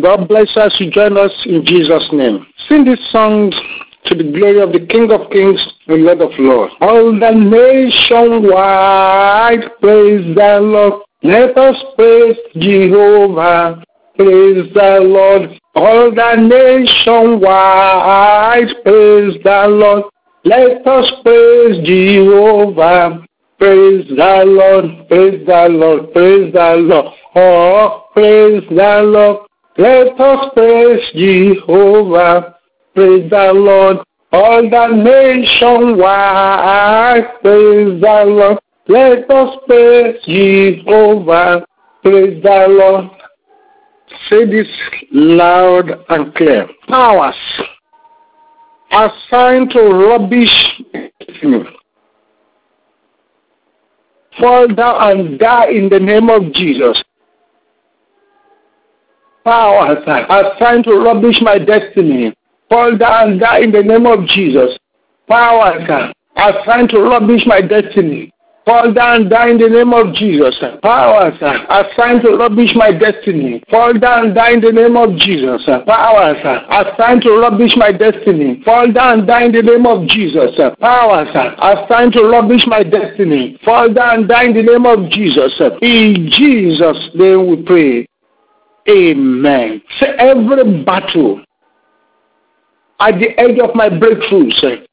God bless us to join us in Jesus' name. Sing this song to the glory of the King of Kings and Lord of Lords. All the nation wide praise the Lord. Let us praise Jehovah. Praise the Lord. All the nation wide praise the Lord. Let us praise Jehovah. Praise the Lord, praise the Lord, praise the Lord. Oh, praise the Lord. Let us praise Jehovah. Praise the Lord. All the nation wide, praise the Lord. Let us praise Jehovah. Praise the Lord. Say this loud and clear. Powers assigned to rubbish fall down and die in the name of Jesus. Powers assigned to rubbish my destiny fall down die in the name of Jesus. Powers assigned to rubbish my destiny fall down die in the name of Jesus. Powers assigned to rubbish my destiny fall down die in the name of Jesus. Powers assigned to rubbish my destiny fall down die in the name of Jesus. Powers assigned to rubbish my destiny fall down die in the name of Jesus. In Jesus' name we pray. Amen. Say every battle at the edge of my breakthrough, say,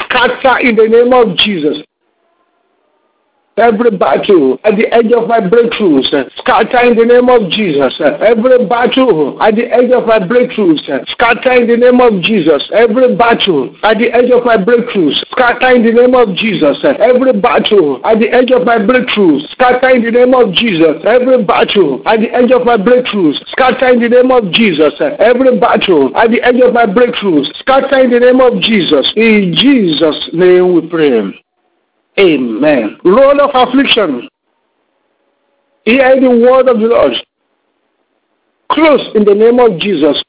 scatter in the name of Jesus. Every battle at the edge of my breakthroughs, scatter in the name of Jesus. Every battle at the edge of my breakthroughs, scatter in the name of Jesus. Every battle at the edge of my breakthroughs, scatter in the name of Jesus. Every battle at the edge of my breakthroughs, scatter in the name of Jesus. Every battle at the edge of my breakthroughs, scatter in the name of Jesus. Every battle at the edge of my breakthroughs, scatter in the name of Jesus. In Jesus' name we pray. Amen. Roll of affliction. Hear the word of the Lord. Close in the name of Jesus.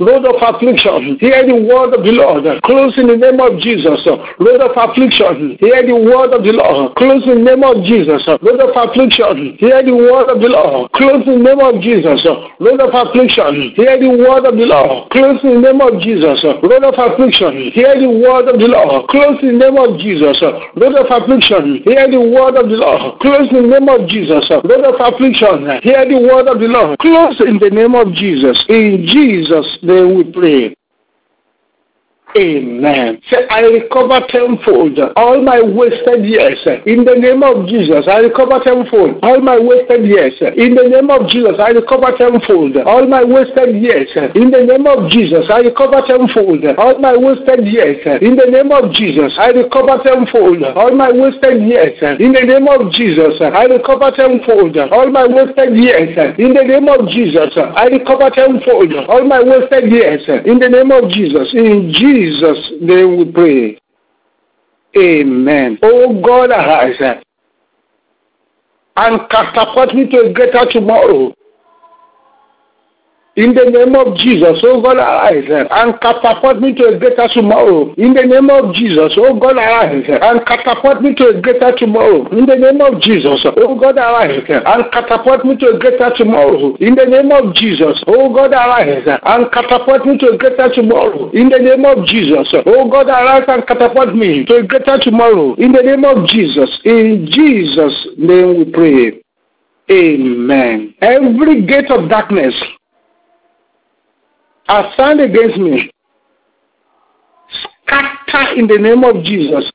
Road of affliction, hear the word of the Lord. Close in the name of Jesus. Road of affliction, hear the word of the Lord. Close in the name of Jesus. Road of affliction, hear the word of the Lord. Close in the name of Jesus. Road of affliction, hear the word of the Lord. Close in the name of Jesus. Road of affliction, hear the word of the Lord. Close in the name of Jesus. Road of affliction, hear the word of the Lord. Close in the name of Jesus. Road of affliction, hear the word of the Lord. Close in the name of Jesus. In Jesus' name we pray. Amen. Say, I recover tenfold all my wasted years. In the name of Jesus, I recover tenfold all my wasted years. In the name of Jesus, I recover tenfold all my wasted years. In the name of Jesus, I recover tenfold all my wasted years. In the name of Jesus, I recover tenfold all my wasted years. In the name of Jesus, I recover tenfold all my wasted years. In the name of Jesus, I recover tenfold all my wasted years. In the name of Jesus, in Jesus. Jesus' name we pray. Amen. Oh God, I arise and catapult me to a greater tomorrow. In the name of Jesus, oh God, arise and catapult me to a greater tomorrow. In the name of Jesus, oh God, arise and catapult me to a greater tomorrow. In the name of Jesus, oh God, arise and catapult me to a greater tomorrow. In the name of Jesus, oh God, arise and catapult me to a greater tomorrow. In the name of Jesus, oh God, arise and catapult me to a greater tomorrow. In the name of Jesus, in Jesus' name we pray. Amen. Every gate of darkness assigned against me, scatter in the name of Jesus.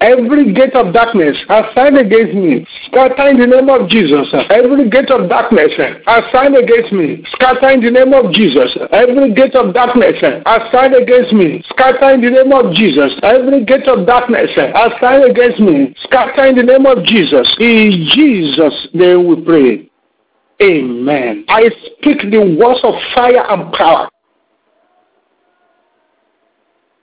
Every gate of darkness assigned against me, scatter in the name of Jesus. Every gate of darkness assigned against me, scatter in the name of Jesus. Every gate of darkness assigned against me, scatter in the name of Jesus. Every gate of darkness assigned against me, scatter in the name of Jesus. In Jesus' name we pray. Amen. I speak the words of fire and power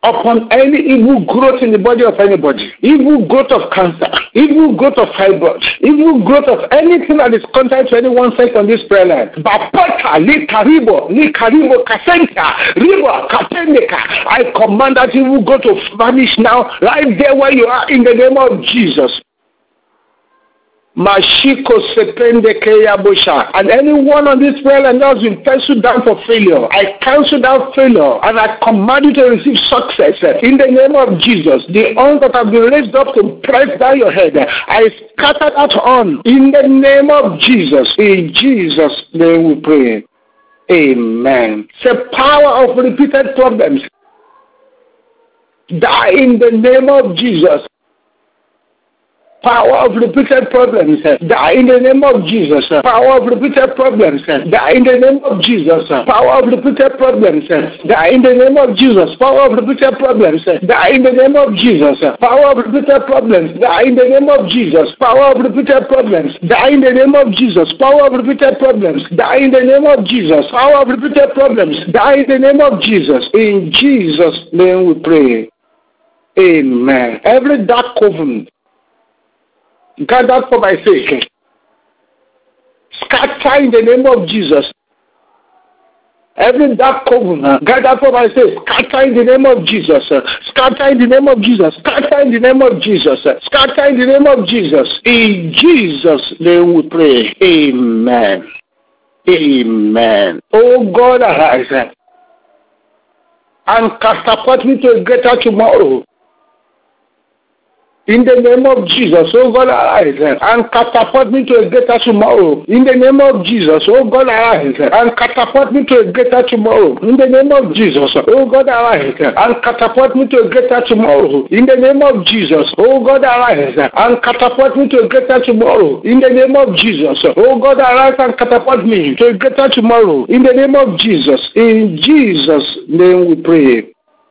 upon any evil growth in the body of anybody, evil growth of cancer, evil growth of fibroid, evil growth of anything that is contrary to anyone sex on this prayer line. Bapota, li karibo, li karibo kasenta, ribo katendeka. I command that evil growth to vanish now, right there where you are in the name of Jesus. Mashiko Sepende Keyabosha. And anyone on this prayer and has been penciled down for failure, I cancel that failure and I command you to receive success in the name of Jesus. The arms that have been raised up to press down your head, I scatter that on in the name of Jesus. In Jesus' name we pray. Amen. The power of repeated problems. Die in the name of Jesus power of repeated problems die in the name of Jesus power of repeated problems die in the name of Jesus power of repeated problems die in the name of Jesus. Power of repeated problems die in the name of Jesus power of repeated problems. Die in the name of Jesus. Power of repeated problems. Die in the name of Jesus. Power of repeated problems. Die in the name of Jesus. Power of repeated problems. Die in the name of Jesus. In Jesus name we pray. Amen. Every dark covenant gathered for my sake. Scatter in the name of Jesus. Every dark covenant gathered for my sake, scatter in the name of Jesus. Scatter in the name of Jesus. Scatter in the name of Jesus. Scatter in the name of Jesus. In Jesus' name we pray. Amen. Amen. Oh God, arise and catapult me to a greater tomorrow. In the name of Jesus, oh God, arise and catapult me to a greater tomorrow. In the name of Jesus, oh God, arise and catapult me to a greater tomorrow. In the name of Jesus, oh God, arise and catapult me to a greater tomorrow. In the name of Jesus, oh God, arise and catapult me to a greater tomorrow. In the name of Jesus, oh God, arise and catapult me to a greater tomorrow. In the name of Jesus, in Jesus' name we pray.